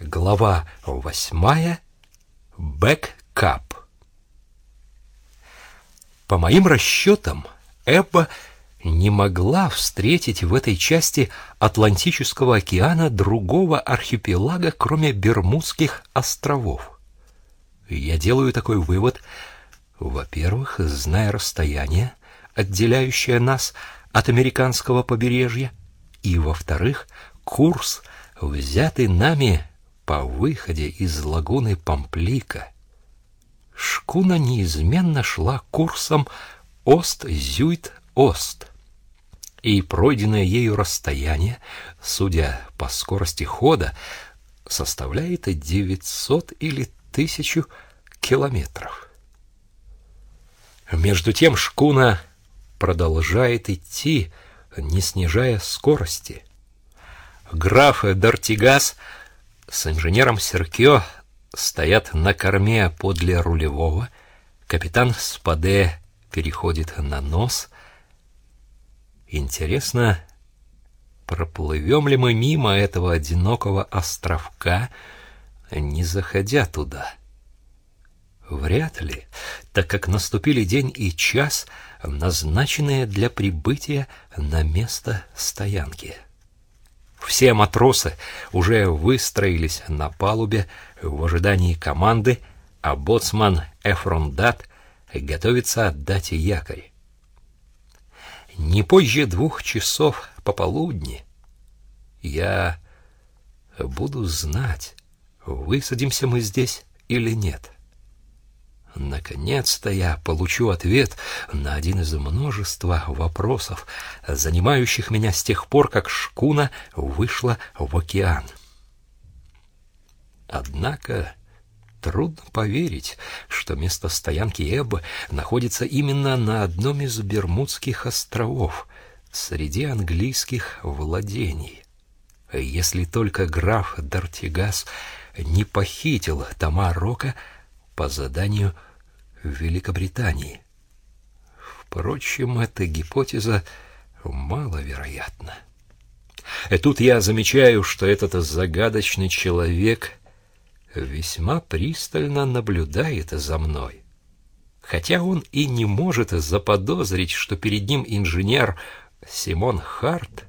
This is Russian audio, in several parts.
Глава восьмая. Бэккап. По моим расчетам, Эбба не могла встретить в этой части Атлантического океана другого архипелага, кроме Бермудских островов. Я делаю такой вывод, во-первых, зная расстояние, отделяющее нас от американского побережья, и, во-вторых, курс, взятый нами по выходе из лагуны Памплика. Шкуна неизменно шла курсом Ост-Зюит-Ост, и пройденное ею расстояние, судя по скорости хода, составляет 900 или 1000 километров. Между тем шкуна продолжает идти, не снижая скорости. Граф Дортигас с инженером Серкио стоят на корме подле рулевого. Капитан Спаде переходит на нос. Интересно, проплывем ли мы мимо этого одинокого островка, не заходя туда? Вряд ли, так как наступили день и час, назначенные для прибытия на место стоянки. Все матросы уже выстроились на палубе в ожидании команды, а боцман Эфрондат готовится отдать якорь. Не позже двух часов пополудни я буду знать, высадимся мы здесь или нет. Наконец-то я получу ответ на один из множества вопросов, занимающих меня с тех пор, как шкуна вышла в океан. Однако трудно поверить, что место стоянки Эббы находится именно на одном из Бермудских островов, среди английских владений. Если только граф Дартигас не похитил Тома Рока по заданию Великобритании. Впрочем, эта гипотеза маловероятна. И тут я замечаю, что этот загадочный человек весьма пристально наблюдает за мной. Хотя он и не может заподозрить, что перед ним инженер Симон Харт,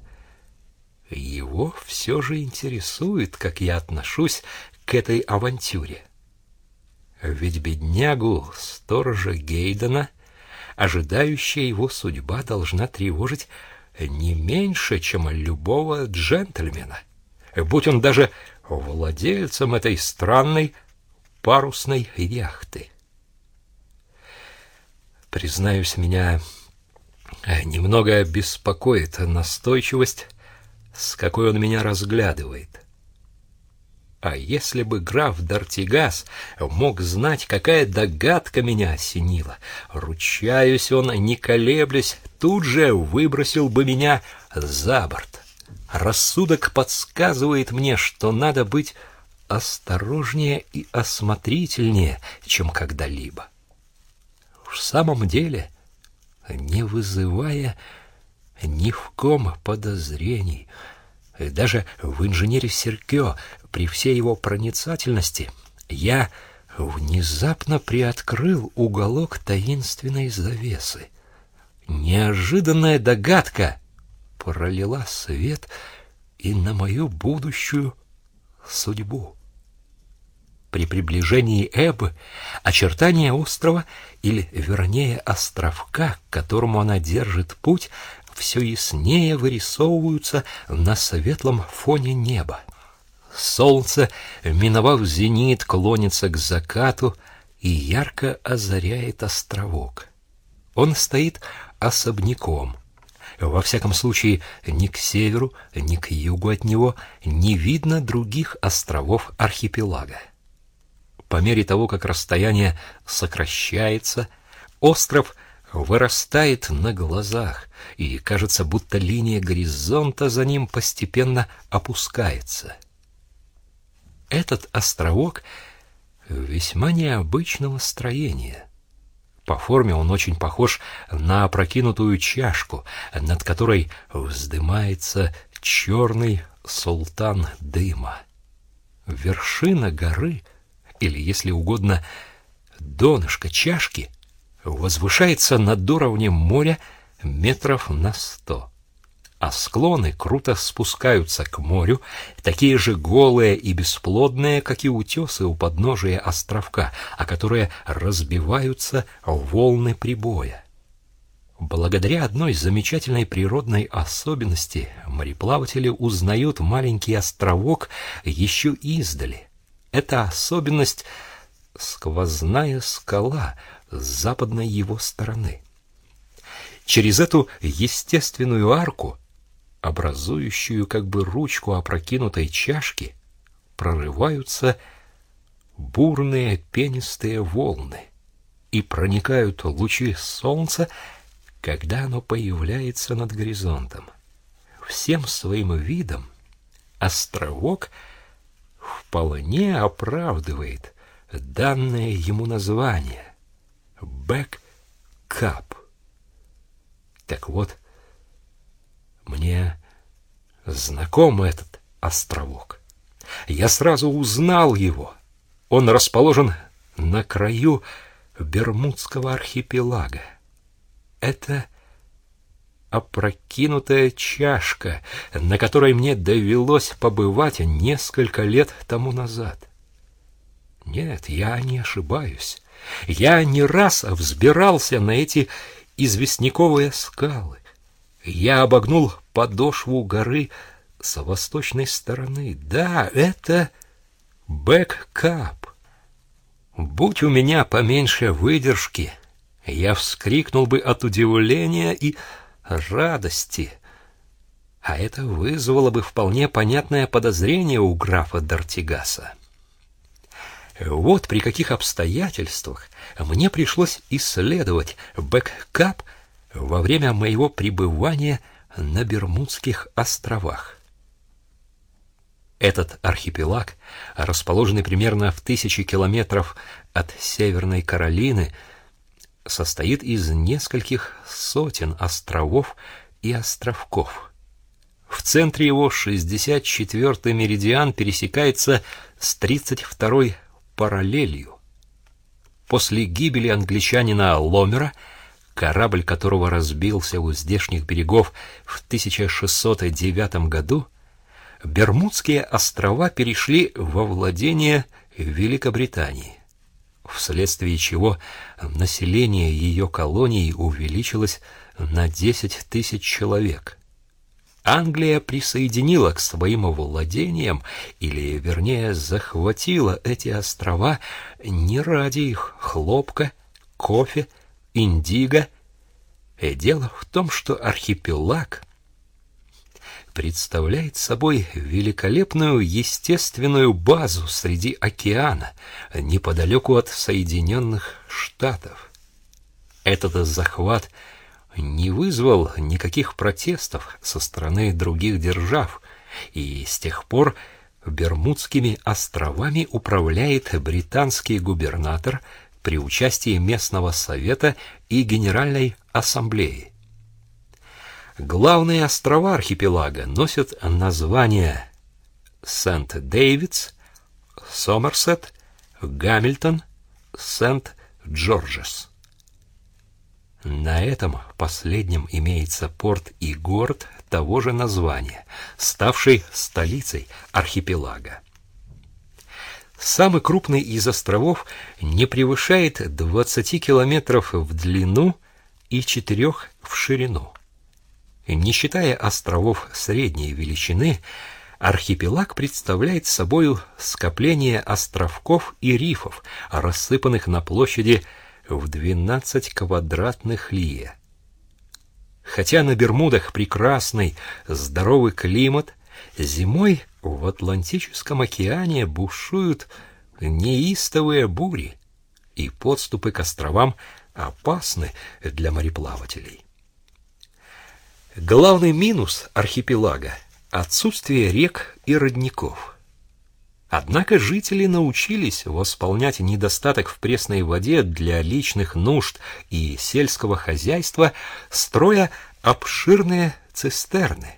его все же интересует, как я отношусь к этой авантюре. Ведь беднягу сторожа Гейдена, ожидающая его судьба, должна тревожить не меньше, чем любого джентльмена, будь он даже владельцем этой странной парусной яхты. Признаюсь, меня немного беспокоит настойчивость, с какой он меня разглядывает. А если бы граф Дартигас мог знать, какая догадка меня осенила, ручаюсь он, не колеблясь, тут же выбросил бы меня за борт. Рассудок подсказывает мне, что надо быть осторожнее и осмотрительнее, чем когда-либо. В самом деле, не вызывая ни в ком подозрений, даже в инженере Серкё при всей его проницательности я внезапно приоткрыл уголок таинственной завесы. Неожиданная догадка пролила свет и на мою будущую судьбу. При приближении Эбы очертания острова, или, вернее, островка, к которому она держит путь, все яснее вырисовываются на светлом фоне неба. Солнце, миновав зенит, клонится к закату и ярко озаряет островок. Он стоит особняком. Во всяком случае, ни к северу, ни к югу от него не видно других островов архипелага. По мере того, как расстояние сокращается, остров вырастает на глазах, и кажется, будто линия горизонта за ним постепенно опускается — этот островок весьма необычного строения. По форме он очень похож на опрокинутую чашку, над которой вздымается черный султан дыма. вершина горы, или, если угодно, донышко чашки, возвышается над уровнем моря метров на сто а склоны круто спускаются к морю, такие же голые и бесплодные, как и утесы у подножия островка, а которые разбиваются волны прибоя. Благодаря одной замечательной природной особенности мореплаватели узнают маленький островок еще издали. Эта особенность — сквозная скала с западной его стороны. Через эту естественную арку образующую как бы ручку опрокинутой чашки, прорываются бурные пенистые волны и проникают лучи солнца, когда оно появляется над горизонтом. Всем своим видом островок вполне оправдывает данное ему название — Бэк-Кап. Так вот, мне знаком этот островок. Я сразу узнал его. Он расположен на краю Бермудского архипелага. Это опрокинутая чашка, на которой мне довелось побывать несколько лет тому назад. Нет, я не ошибаюсь. Я не раз взбирался на эти известняковые скалы. Я обогнул подошву горы с восточной стороны. Да, это Бэк-Кап. Будь у меня поменьше выдержки, я вскрикнул бы от удивления и радости. А это вызвало бы вполне понятное подозрение у графа д'Артигаса. Вот при каких обстоятельствах мне пришлось исследовать Бэк-Кап во время моего пребывания на Бермудских островах. Этот архипелаг, расположенный примерно в тысячи километров от Северной Каролины, состоит из нескольких сотен островов и островков. В центре его 64-й меридиан пересекается с 32-й параллелью. После гибели англичанина Ломера – корабль которого разбился у здешних берегов в 1609 году, Бермудские острова перешли во владение Великобритании, вследствие чего население ее колоний увеличилось на 10 тысяч человек. Англия присоединила к своим владениям, или, вернее, захватила эти острова не ради их хлопка, кофе, индиго. И дело в том, что архипелаг представляет собой великолепную естественную базу среди океана, неподалеку от Соединенных Штатов. Этот захват не вызвал никаких протестов со стороны других держав, и с тех пор Бермудскими островами управляет британский губернатор при участии местного совета и Генеральной ассамблеи. Главные острова архипелага носят названия Сент-Дэвидс, Сомерсет, Гамильтон, Сент-Джорджес. На этом последнем имеется порт и город того же названия, ставший столицей архипелага. Самый крупный из островов не превышает 20 километров в длину и 4 в ширину. Не считая островов средней величины, архипелаг представляет собой скопление островков и рифов, рассыпанных на площади в 12 квадратных лия. Хотя на Бермудах прекрасный, здоровый климат, зимой в Атлантическом океане бушуют неистовые бури, и подступы к островам опасны для мореплавателей. Главный минус архипелага – отсутствие рек и родников. Однако жители научились восполнять недостаток в пресной воде для личных нужд и сельского хозяйства, строя обширные цистерны,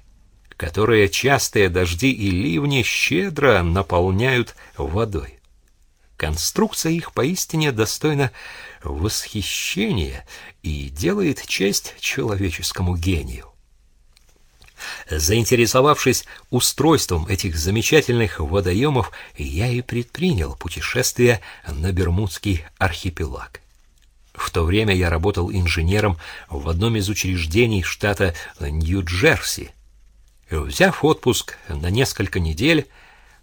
которые частые дожди и ливни щедро наполняют водой. Конструкция их поистине достойна восхищения и делает честь человеческому гению. Заинтересовавшись устройством этих замечательных водоемов, я и предпринял путешествие на Бермудский архипелаг. В то время я работал инженером в одном из учреждений штата Нью-Джерси. Взяв отпуск на несколько недель,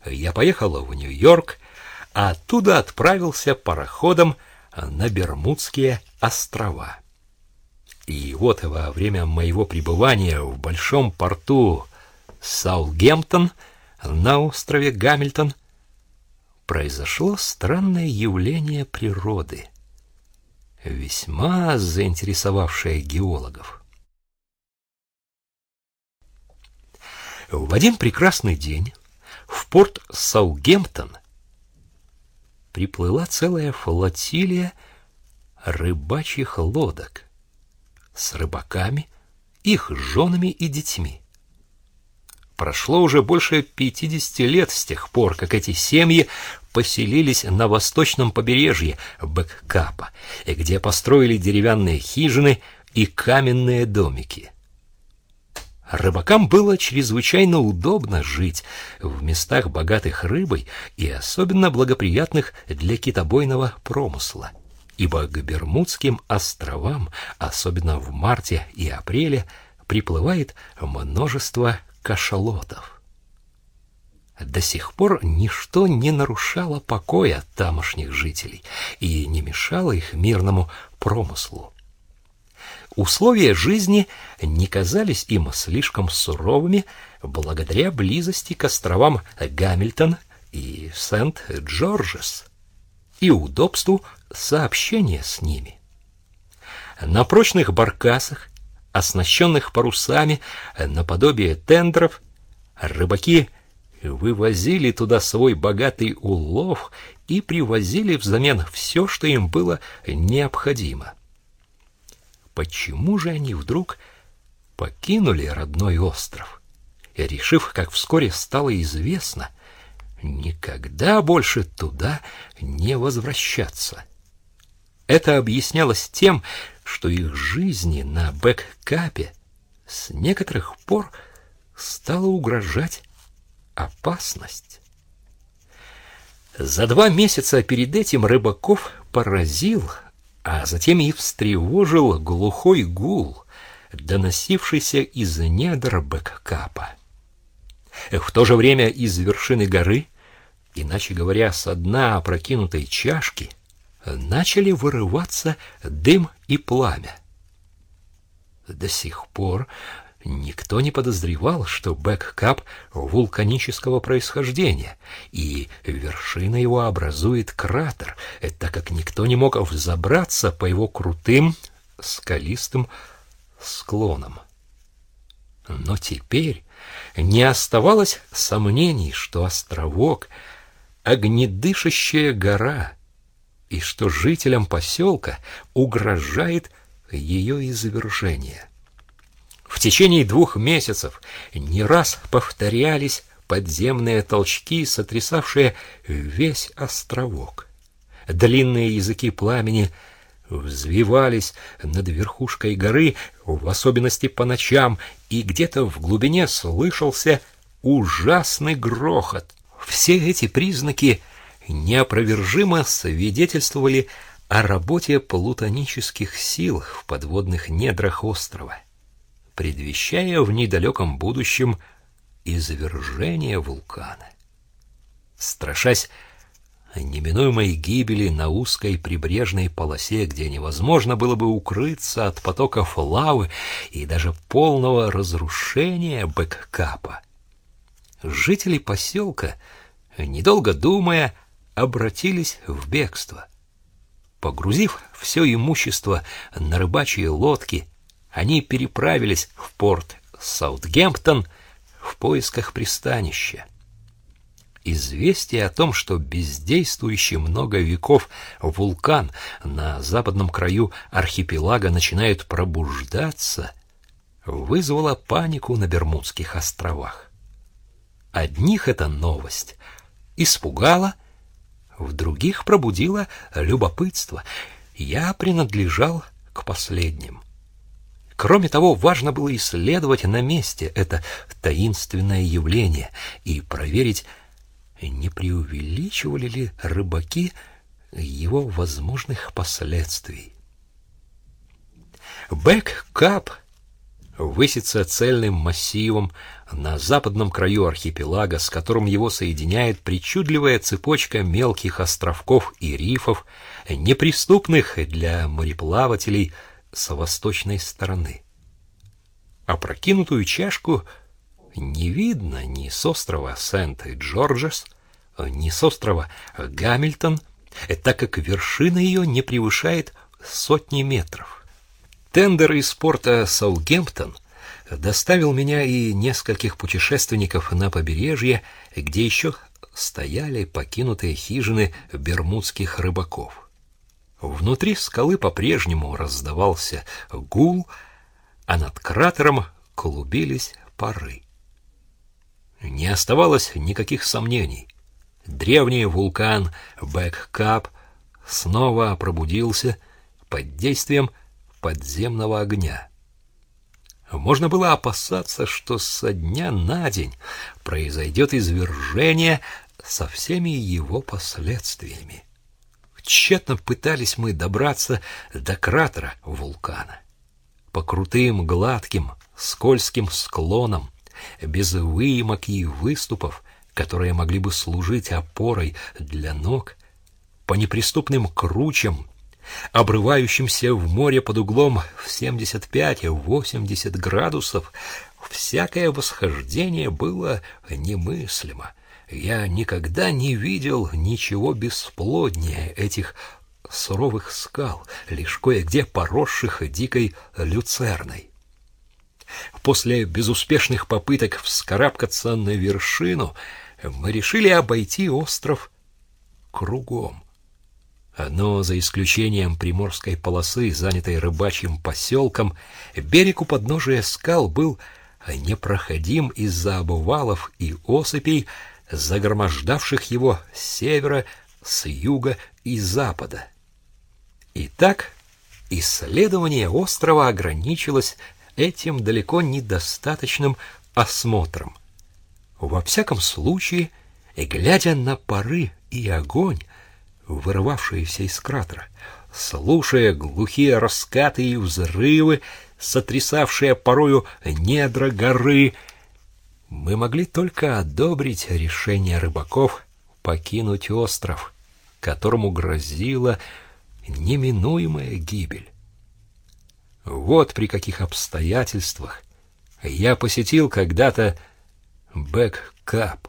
я поехал в Нью-Йорк а оттуда отправился пароходом на Бермудские острова. И вот во время моего пребывания в большом порту Саутгемптон на острове Гамильтон произошло странное явление природы, весьма заинтересовавшее геологов. В один прекрасный день в порт Саутгемптон приплыла целая флотилия рыбачьих лодок с рыбаками, их женами и детьми. Прошло уже больше 50 лет с тех пор, как эти семьи поселились на восточном побережье Бэккапа, где построили деревянные хижины и каменные домики. Рыбакам было чрезвычайно удобно жить в местах, богатых рыбой и особенно благоприятных для китобойного промысла, ибо к Бермудским островам, особенно в марте и апреле, приплывает множество кашалотов. До сих пор ничто не нарушало покоя тамошних жителей и не мешало их мирному промыслу. Условия жизни не казались им слишком суровыми благодаря близости к островам Гамильтон и Сент-Джорджес и удобству сообщения с ними. На прочных баркасах, оснащенных парусами наподобие тендеров, рыбаки вывозили туда свой богатый улов и привозили взамен все, что им было необходимо. Почему же они вдруг покинули родной остров? Решив, как вскоре стало известно, никогда больше туда не возвращаться. Это объяснялось тем, что их жизни на бэккапе с некоторых пор стала угрожать опасность. За два месяца перед этим рыбаков поразил а затем и встревожил глухой гул, доносившийся из недр Бэккапа. В то же время из вершины горы, иначе говоря, с дна опрокинутой чашки, начали вырываться дым и пламя. До сих пор Никто не подозревал, что Бэккап вулканического происхождения, и вершина его образует кратер, так как никто не мог взобраться по его крутым скалистым склонам. Но теперь не оставалось сомнений, что островок — огнедышащая гора, и что жителям поселка угрожает ее извержение. В течение двух месяцев не раз повторялись подземные толчки, сотрясавшие весь островок. Длинные языки пламени взвивались над верхушкой горы, в особенности по ночам, и где-то в глубине слышался ужасный грохот. Все эти признаки неопровержимо свидетельствовали о работе плутонических сил в подводных недрах острова предвещая в недалеком будущем извержение вулкана. Страшась неминуемой гибели на узкой прибрежной полосе, где невозможно было бы укрыться от потоков лавы и даже полного разрушения Бэккапа. Жители поселка, недолго думая, обратились в бегство. Погрузив все имущество на рыбачьи лодки, они переправились в порт Саутгемптон в поисках пристанища. Известие о том, что бездействующий много веков вулкан на западном краю архипелага начинает пробуждаться, вызвала панику на Бермудских островах. Одних эта новость испугала, в других пробудила любопытство. Я принадлежал к последним. Кроме того, важно было исследовать на месте это таинственное явление и проверить, не преувеличивали ли рыбаки его возможных последствий. Бэк-кап высится цельным массивом на западном краю архипелага, с которым его соединяет причудливая цепочка мелких островков и рифов, неприступных для мореплавателей с восточной стороны. Опрокинутую чашку не видно ни с острова Сент-Джорджес, ни с острова Гамильтон, так как вершина ее не превышает сотни метров. Тендер из порта Саутгемптон доставил меня и нескольких путешественников на побережье, где еще стояли покинутые хижины бермудских рыбаков. Внутри скалы по-прежнему раздавался гул, а над кратером клубились пары. Не оставалось никаких сомнений. Древний вулкан Бэккап снова пробудился под действием подземного огня. Можно было опасаться, что со дня на день произойдет извержение со всеми его последствиями. Тщетно пытались мы добраться до кратера вулкана. По крутым, гладким, скользким склонам, без выемок и выступов, которые могли бы служить опорой для ног, по неприступным кручам обрывающимся в море под углом в 75-80 градусов, всякое восхождение было немыслимо. Я никогда не видел ничего бесплоднее этих суровых скал, лишь кое-где поросших дикой люцерной. После безуспешных попыток вскарабкаться на вершину мы решили обойти остров кругом но за исключением приморской полосы, занятой рыбачьим поселком, берег у подножия скал был непроходим из-за обвалов и осыпей, загромождавших его с севера, с юга и запада. Итак, исследование острова ограничилось этим далеко недостаточным осмотром. Во всяком случае, глядя на пары и огонь, вырывавшиеся из кратера, слушая глухие раскаты и взрывы, сотрясавшие порою недра горы, мы могли только одобрить решение рыбаков покинуть остров, которому грозила неминуемая гибель. Вот при каких обстоятельствах я посетил когда-то Бэк-Кап.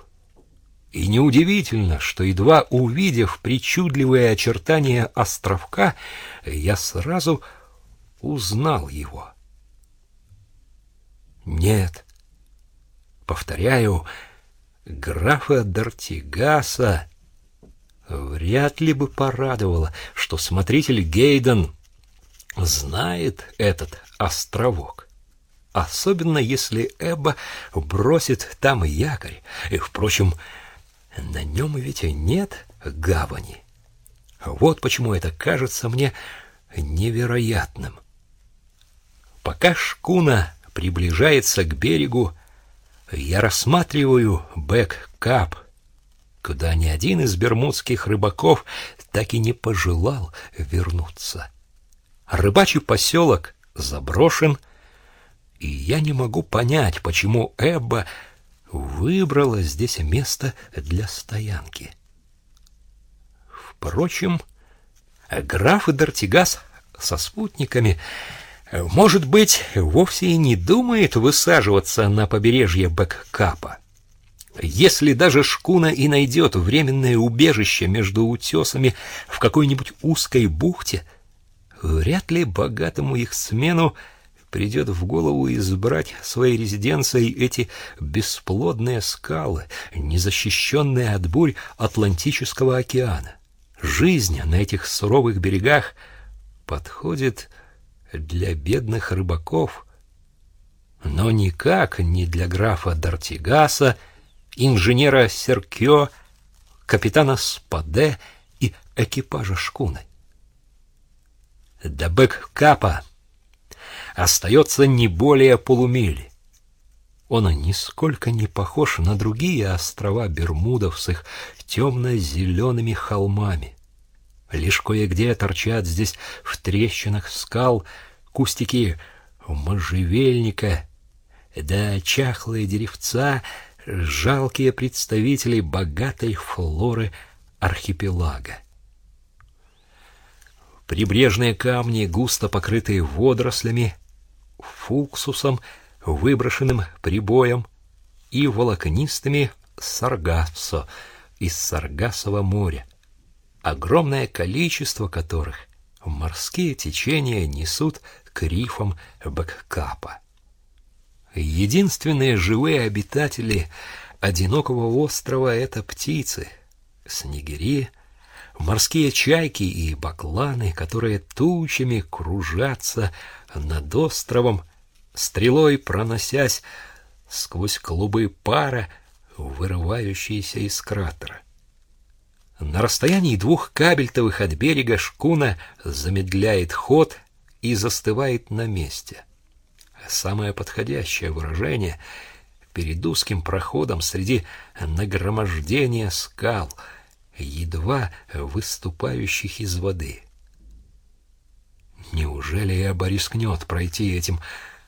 И неудивительно, что, едва увидев причудливые очертания островка, я сразу узнал его. Нет, повторяю, графа д'Артигаса вряд ли бы порадовало, что смотритель Гэйдон знает этот островок. Особенно если Эбба бросит там якорь. И, впрочем, на нем ведь нет гавани. Вот почему это кажется мне невероятным. Пока шкуна приближается к берегу, я рассматриваю Бэк-Кап, куда ни один из бермудских рыбаков так и не пожелал вернуться. Рыбачий поселок заброшен, и я не могу понять, почему Эбба выбрала здесь место для стоянки. Впрочем, граф и Дартигас со спутниками, может быть, вовсе и не думает высаживаться на побережье Бэккапа. Если даже шкуна и найдет временное убежище между утесами в какой-нибудь узкой бухте, вряд ли богатому их смену придет в голову избрать своей резиденцией эти бесплодные скалы, незащищенные от бурь Атлантического океана. Жизнь на этих суровых берегах подходит для бедных рыбаков но никак не для графа Дартигаса, инженера Серкё, капитана Спаде и экипажа шкуны. До Бэк-Капа остается не более полумили. Он нисколько не похож на другие острова Бермудов с их темно-зелеными холмами. Лишь кое-где торчат здесь в трещинах скал кустики можжевельника, да чахлые деревца, жалкие представители богатой флоры архипелага. Прибрежные камни, густо покрытые водорослями, фуксусом, выброшенным прибоем и волокнистыми саргассо из Саргасового моря, огромное количество которых морские течения несут к рифам Бэккапа. Единственные живые обитатели одинокого острова — это птицы, снегири, морские чайки и бакланы, которые тучами кружатся над островом, стрелой проносясь сквозь клубы пара, вырывающиеся из кратера. На расстоянии двух кабельтовых от берега шкуна замедляет ход и застывает на месте. Самое подходящее выражение перед узким проходом среди нагромождения скал — едва выступающих из воды. Неужели Эба рискнет пройти этим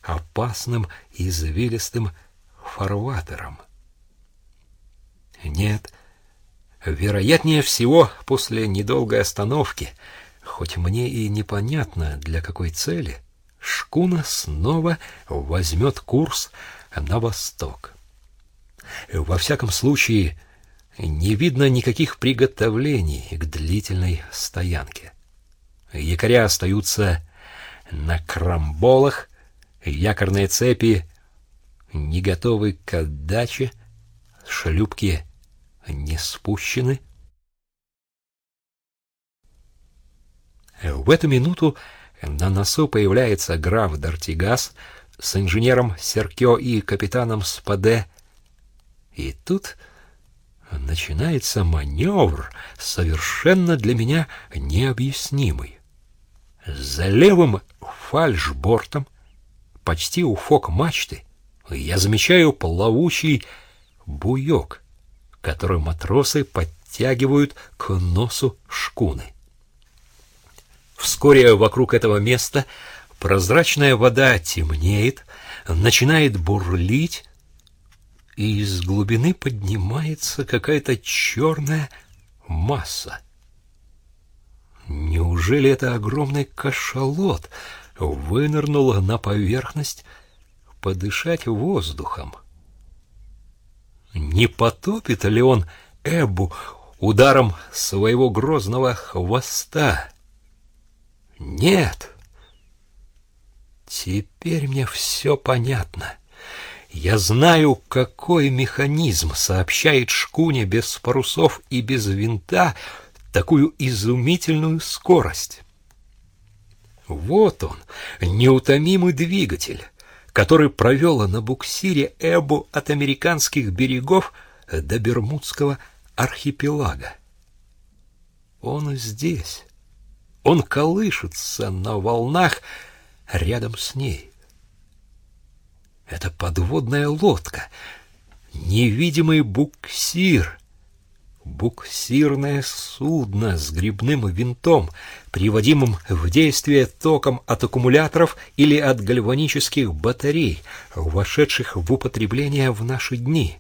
опасным извилистым фарватером? Нет, вероятнее всего, после недолгой остановки, хоть мне и непонятно для какой цели, шкуна снова возьмет курс на восток. Во всяком случае, не видно никаких приготовлений к длительной стоянке. Якоря остаются на крамболах, якорные цепи не готовы к отдаче, шлюпки не спущены. В эту минуту на носу появляется граф Дартигас с инженером Серкё и капитаном Спаде. И тут начинается маневр, совершенно для меня необъяснимый. За левым фальшбортом, почти у фок-мачты, я замечаю плавучий буек, который матросы подтягивают к носу шкуны. Вскоре вокруг этого места прозрачная вода темнеет, начинает бурлить, и из глубины поднимается какая-то черная масса. Неужели это огромный кашалот вынырнул на поверхность подышать воздухом? Не потопит ли он Эббу ударом своего грозного хвоста? Нет. Теперь мне все понятно. Я знаю, какой механизм сообщает шкуне без парусов и без винта такую изумительную скорость. Вот он, неутомимый двигатель, который провел на буксире Эбу от американских берегов до Бермудского архипелага. Он здесь. Он колышется на волнах рядом с ней. Это подводная лодка, невидимый буксир, буксирное судно с грибным винтом, приводимым в действие током от аккумуляторов или от гальванических батарей, вошедших в употребление в наши дни.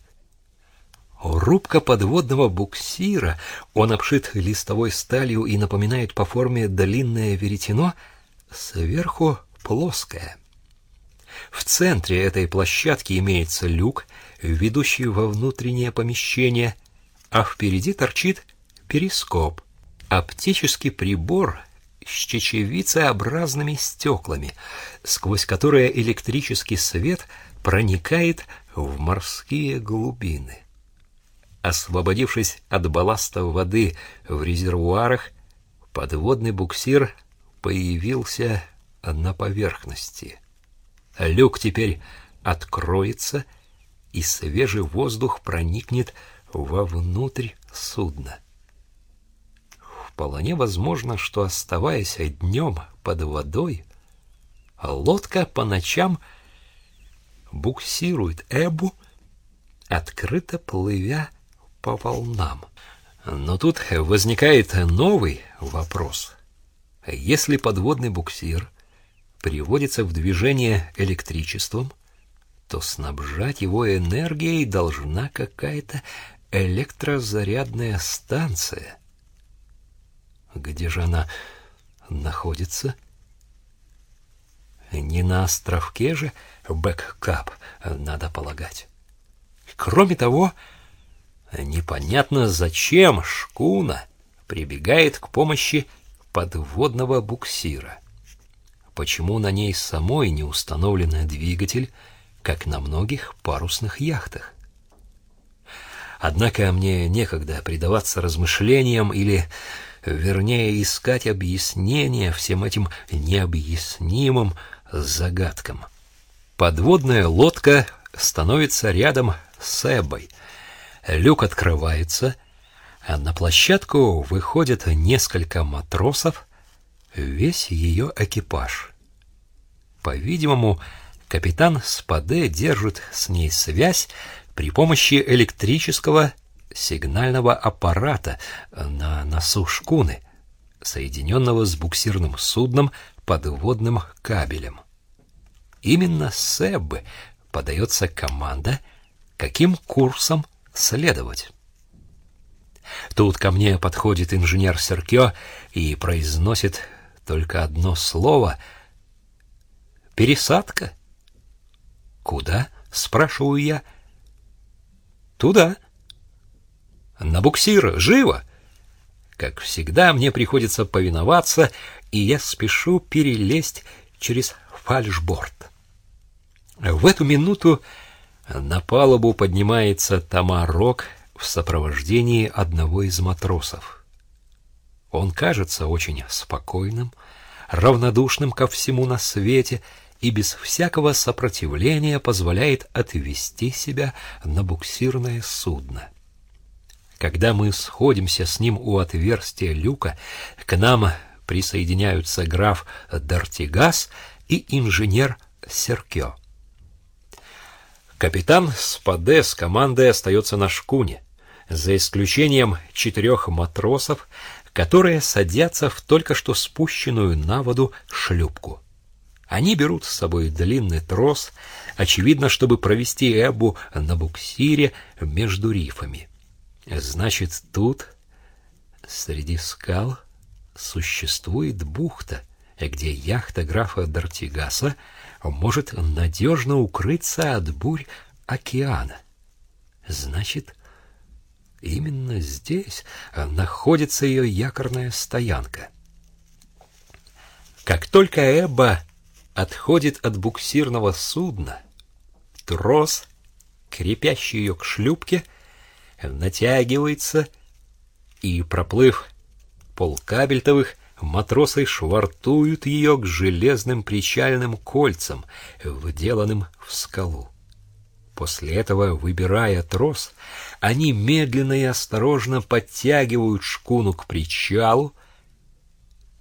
Рубка подводного буксира, он обшит листовой сталью и напоминает по форме длинное веретено, сверху плоская. В центре этой площадки имеется люк, ведущий во внутреннее помещение, а впереди торчит перископ, оптический прибор с чечевицеобразными стеклами, сквозь которые электрический свет проникает в морские глубины. Освободившись от балласта воды в резервуарах, подводный буксир появился на поверхности. Люк теперь откроется, и свежий воздух проникнет вовнутрь судна. Вполне возможно, что, оставаясь днем под водой, лодка по ночам буксирует Эбу, открыто плывя по волнам. Но тут возникает новый вопрос. Если подводный буксир приводится в движение электричеством, то снабжать его энергией должна какая-то электрозарядная станция. Где же она находится? Не на островке же бэккап, надо полагать. Кроме того, непонятно, зачем шкуна прибегает к помощи подводного буксира. Почему на ней самой не установлен двигатель, как на многих парусных яхтах? Однако мне некогда предаваться размышлениям или, вернее, искать объяснения всем этим необъяснимым загадкам. Подводная лодка становится рядом с Эббой. Люк открывается, а на площадку выходят несколько матросов, весь ее экипаж. По-видимому, капитан Спаде держит с ней связь при помощи электрического сигнального аппарата на носу шкуны, соединенного с буксирным судном подводным кабелем. Именно с Эббы подается команда, каким курсом следовать. Тут ко мне подходит инженер Серкё и произносит только одно слово — «Пересадка». «Куда?» — спрашиваю я. «Туда». «На буксир, живо!» Как всегда, мне приходится повиноваться, и я спешу перелезть через фальшборд. В эту минуту на палубу поднимается Тамарок в сопровождении одного из матросов. Он кажется очень спокойным, равнодушным ко всему на свете и без всякого сопротивления позволяет отвести себя на буксирное судно. Когда мы сходимся с ним у отверстия люка, к нам присоединяются граф Дартигас и инженер Серкё. Капитан Спаде с командой остается на шкуне, за исключением четырех матросов, которые садятся в только что спущенную на воду шлюпку. Они берут с собой длинный трос, очевидно, чтобы провести Эбу на буксире между рифами. Значит, тут, среди скал, существует бухта, где яхта графа Дартигаса может надежно укрыться от бурь океана. Значит, именно здесь находится ее якорная стоянка. Как только Эбба отходит от буксирного судна, трос, крепящий ее к шлюпке, натягивается и, проплыв полкабельтовых, матросы швартуют ее к железным причальным кольцам, вделанным в скалу. После этого, выбирая трос, они медленно и осторожно подтягивают шкуну к причалу.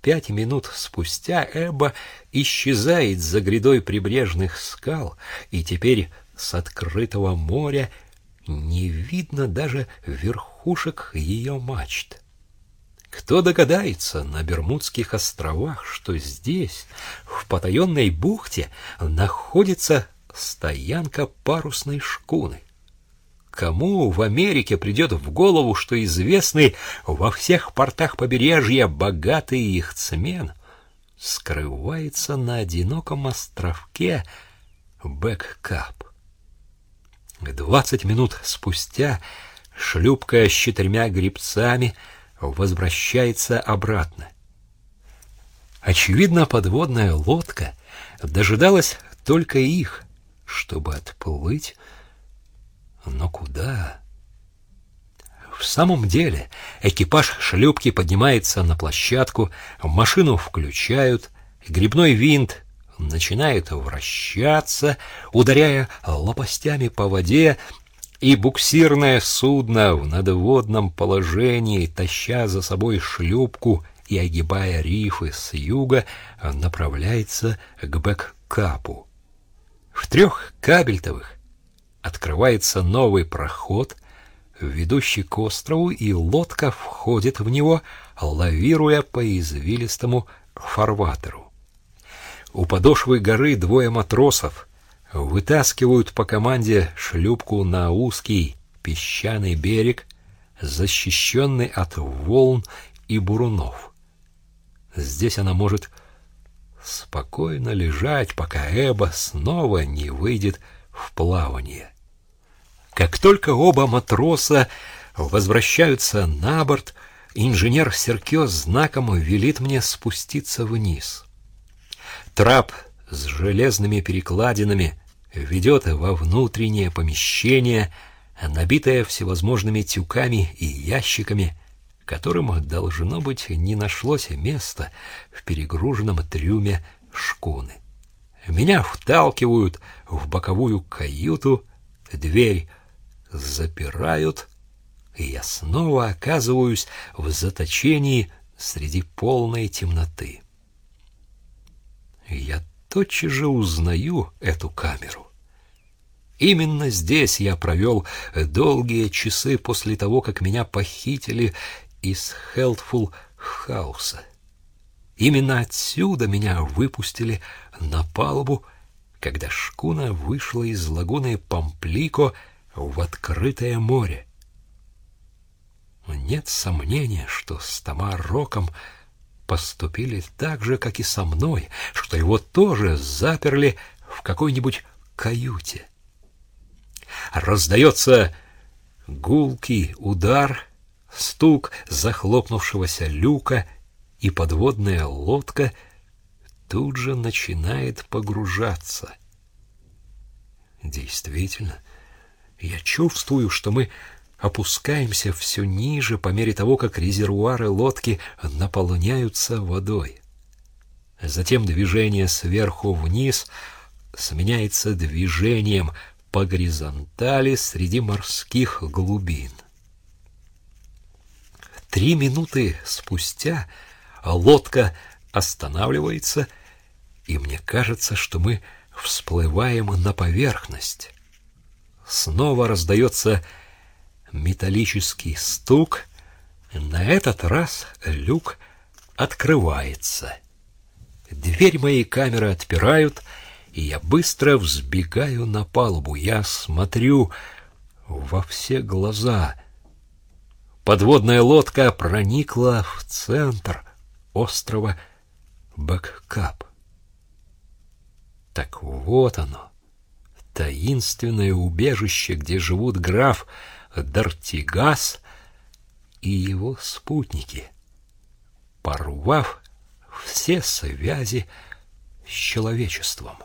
Пять минут спустя Эба исчезает за грядой прибрежных скал, и теперь с открытого моря не видно даже верхушек ее мачт. Кто догадается на Бермудских островах, что здесь, в потаенной бухте, находится стоянка парусной шкуны? Кому в Америке придет в голову, что известный во всех портах побережья богатый яхтсмен скрывается на одиноком островке Бэккап? Двадцать минут спустя шлюпка с четырьмя грибцами возвращается обратно. Очевидно, подводная лодка дожидалась только их, чтобы отплыть. Но куда? В самом деле, экипаж шлюпки поднимается на площадку, машину включают, грибной винт начинает вращаться, ударяя лопастями по воде, и буксирное судно в надводном положении, таща за собой шлюпку и огибая рифы с юга, направляется к бэккапу. В трех кабельтовых открывается новый проход, ведущий к острову, и лодка входит в него, лавируя по извилистому фарватеру. У подошвы горы двое матросов вытаскивают по команде шлюпку на узкий песчаный берег, защищенный от волн и бурунов. Здесь она может спокойно лежать, пока Эба снова не выйдет в плавание. Как только оба матроса возвращаются на борт, инженер Серкё знаком велит мне спуститься вниз. Трап с железными перекладинами ведет во внутреннее помещение, набитое всевозможными тюками и ящиками, которым, должно быть, не нашлось места в перегруженном трюме шкуны. Меня вталкивают в боковую каюту, дверь запирают, и я снова оказываюсь в заточении среди полной темноты. Я тотчас же узнаю эту камеру. Именно здесь я провел долгие часы после того, как меня похитили из Хелтфул Хауса. Именно отсюда меня выпустили на палубу, когда шкуна вышла из лагуны Памплико в открытое море. Нет сомнения, что с Тамароком поступили так же, как и со мной, что его тоже заперли в какой-нибудь каюте. Раздается гулкий удар, стук захлопнувшегося люка, и подводная лодка тут же начинает погружаться. Действительно, я чувствую, что мы опускаемся все ниже по мере того, как резервуары лодки наполняются водой. Затем движение сверху вниз сменяется движением по горизонтали среди морских глубин. Три минуты спустя лодка останавливается, и мне кажется, что мы всплываем на поверхность. Снова раздается металлический стук. На этот раз люк открывается. Дверь моей камеры отпирают, и я быстро взбегаю на палубу. Я смотрю во все глаза. Подводная лодка проникла в центр острова Бэккап. Так вот оно, таинственное убежище, где живут граф Дартигас и его спутники, порвав все связи с человечеством.